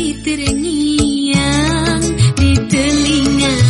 titirnya di telinga.